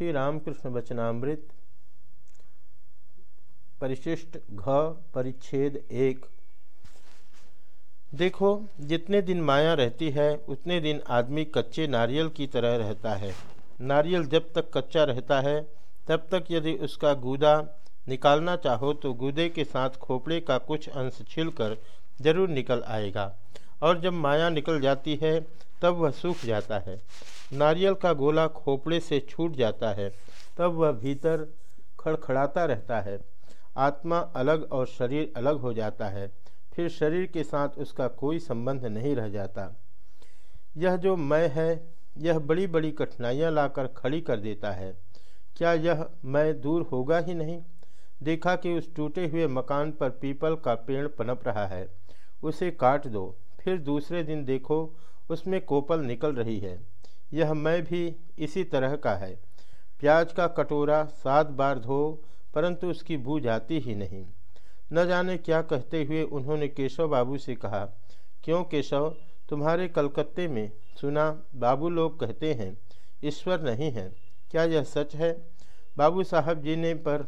श्री रामकृष्ण वचनामृत, परिशिष्ट घ, परिच्छेद एक। देखो, जितने दिन माया रहती है, उतने दिन आदमी कच्चे नारियल की तरह रहता है। नारियल जब तक कच्चा रहता है, तब तक यदि उसका गूदा निकालना चाहो तो गूदे के साथ खोपड़े का कुछ अंश छिलकर ज़रूर निकल आएगा। और जब माया निकल जाती है तब वह सूख जाता है। नारियल का गोला खोपड़े से छूट जाता है, तब वह भीतर खड़खड़ाता रहता है। आत्मा अलग और शरीर अलग हो जाता है, फिर शरीर के साथ उसका कोई संबंध नहीं रह जाता। यह जो मैं है, यह बड़ी बड़ी कठिनाइयाँ लाकर खड़ी कर देता है। क्या यह मैं दूर होगा ही नहीं? देखा कि उस टूटे हुए मकान पर पीपल का पेड़ पनप रहा है। उसे काट दो, फिर दूसरे दिन देखो उसमें कोपल निकल रही है। यह मैं भी इसी तरह का है। प्याज का कटोरा सात बार धो, परंतु उसकी बू जाती ही नहीं। न जाने क्या कहते हुए उन्होंने केशव बाबू से कहा, क्यों केशव, तुम्हारे कलकत्ते में सुना बाबू लोग कहते हैं, ईश्वर नहीं है। क्या यह सच है? बाबू साहब जी ने पर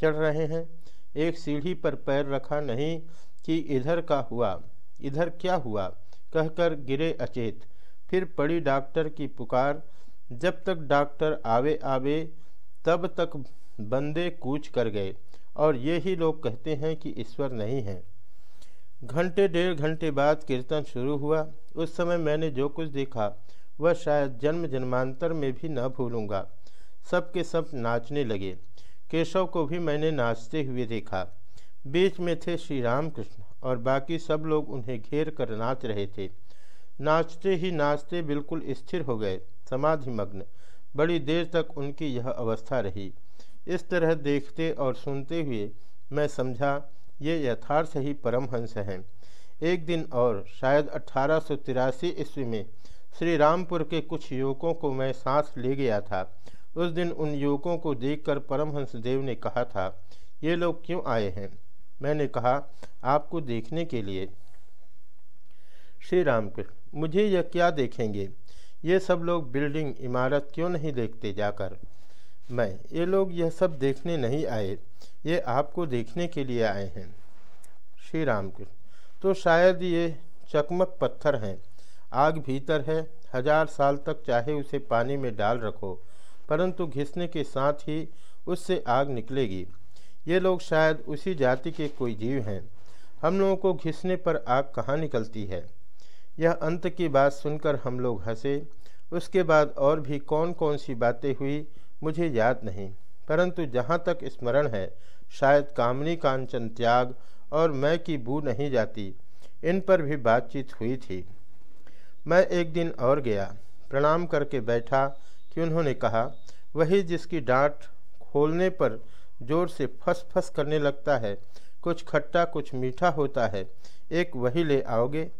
चढ़ रहे हैं। एक सीढ़ी पर पैर रखा नहीं कि इधर का हुआ। इधर क्या हुआ? कहकर गिरे अचेत। फिर पड़ी डॉक्टर की पुकार। जब तक डॉक्टर आवे आवे, तब तक बंदे कूच कर गए और ये ही लोग कहते हैं कि ईश्वर नहीं है। घंटे, डेढ़ घंटे बाद कीर्तन शुरू हुआ। उस समय मैंने जो कुछ देखा, वह शायद जन्म जन्मांतर में भी न भूलूँगा। सब के सब नाचने लगे। केशव को भी मैंने नाचते हुए देखा। बीच में थे श्री रामकृष्ण और बाकी सब लोग उन्हें घेर कर नाच रहे थे। नाचते ही नाचते बिल्कुल स्थिर हो गए, समाधि मग्न। बड़ी देर तक उनकी यह अवस्था रही। इस तरह देखते और सुनते हुए मैं समझा, ये यथार्थ ही परमहंस हैं। एक दिन और, शायद अठारह सौ तिरासी ईस्वी में श्री रामपुर के कुछ युवकों को मैं सांस ले गया था। उस दिन उन युवकों को देखकर परमहंस देव ने कहा था, ये लोग क्यों आए हैं? मैंने कहा, आपको देखने के लिए श्री राम कृष्ण मुझे यह क्या देखेंगे? ये सब लोग बिल्डिंग इमारत क्यों नहीं देखते जाकर? मैं, ये लोग यह सब देखने नहीं आए। ये आपको देखने के लिए आए हैं। श्री राम कृष्ण तो शायद ये चकमक पत्थर हैं। आग भीतर है। हज़ार साल तक चाहे उसे पानी में डाल रखो, परंतु घिसने के साथ ही उससे आग निकलेगी। ये लोग शायद उसी जाति के कोई जीव हैं। हम लोगों को घिसने पर आग कहाँ निकलती है? यह अंत की बात सुनकर हम लोग हंसे। उसके बाद और भी कौन कौन सी बातें हुई, मुझे याद नहीं। परंतु जहाँ तक स्मरण है, शायद कामनी कांचन त्याग और मैं की बू नहीं जाती, इन पर भी बातचीत हुई थी। मैं एक दिन और गया, प्रणाम करके बैठा कि उन्होंने कहा, वही जिसकी डांट खोलने पर ज़ोर से फस फस करने लगता है। कुछ खट्टा, कुछ मीठा होता है। एक वही ले आओगे?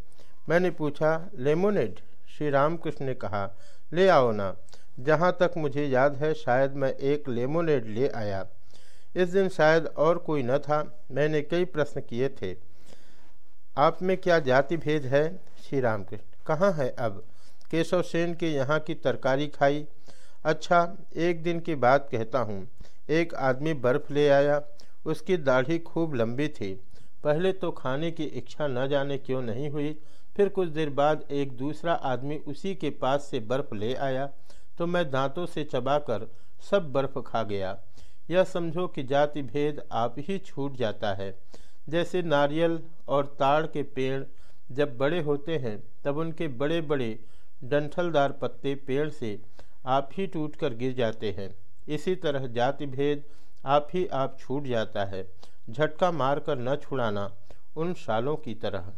मैंने पूछा, लेमोनेड? श्री रामकृष्ण ने कहा, ले आओ ना। जहाँ तक मुझे याद है, शायद मैं एक लेमोनेड ले आया। इस दिन शायद और कोई न था। मैंने कई प्रश्न किए थे। आप में क्या जाति भेद है? श्री रामकृष्ण, कहाँ है अब? केशव सेन के यहाँ की तरकारी खाई। अच्छा एक दिन की बात कहता हूँ। एक आदमी बर्फ़ ले आया। उसकी दाढ़ी खूब लंबी थी। पहले तो खाने की इच्छा न जाने क्यों नहीं हुई। फिर कुछ देर बाद एक दूसरा आदमी उसी के पास से बर्फ़ ले आया। तो मैं दांतों से चबाकर सब बर्फ़ खा गया। यह समझो कि जाति भेद आप ही छूट जाता है। जैसे नारियल और ताड़ के पेड़ जब बड़े होते हैं, तब उनके बड़े बड़े डंठलदार पत्ते पेड़ से आप ही टूटकर गिर जाते हैं। इसी तरह जाति भेद आप ही आप छूट जाता है। झटका मारकर न छुड़ाना, उन सालों की तरह।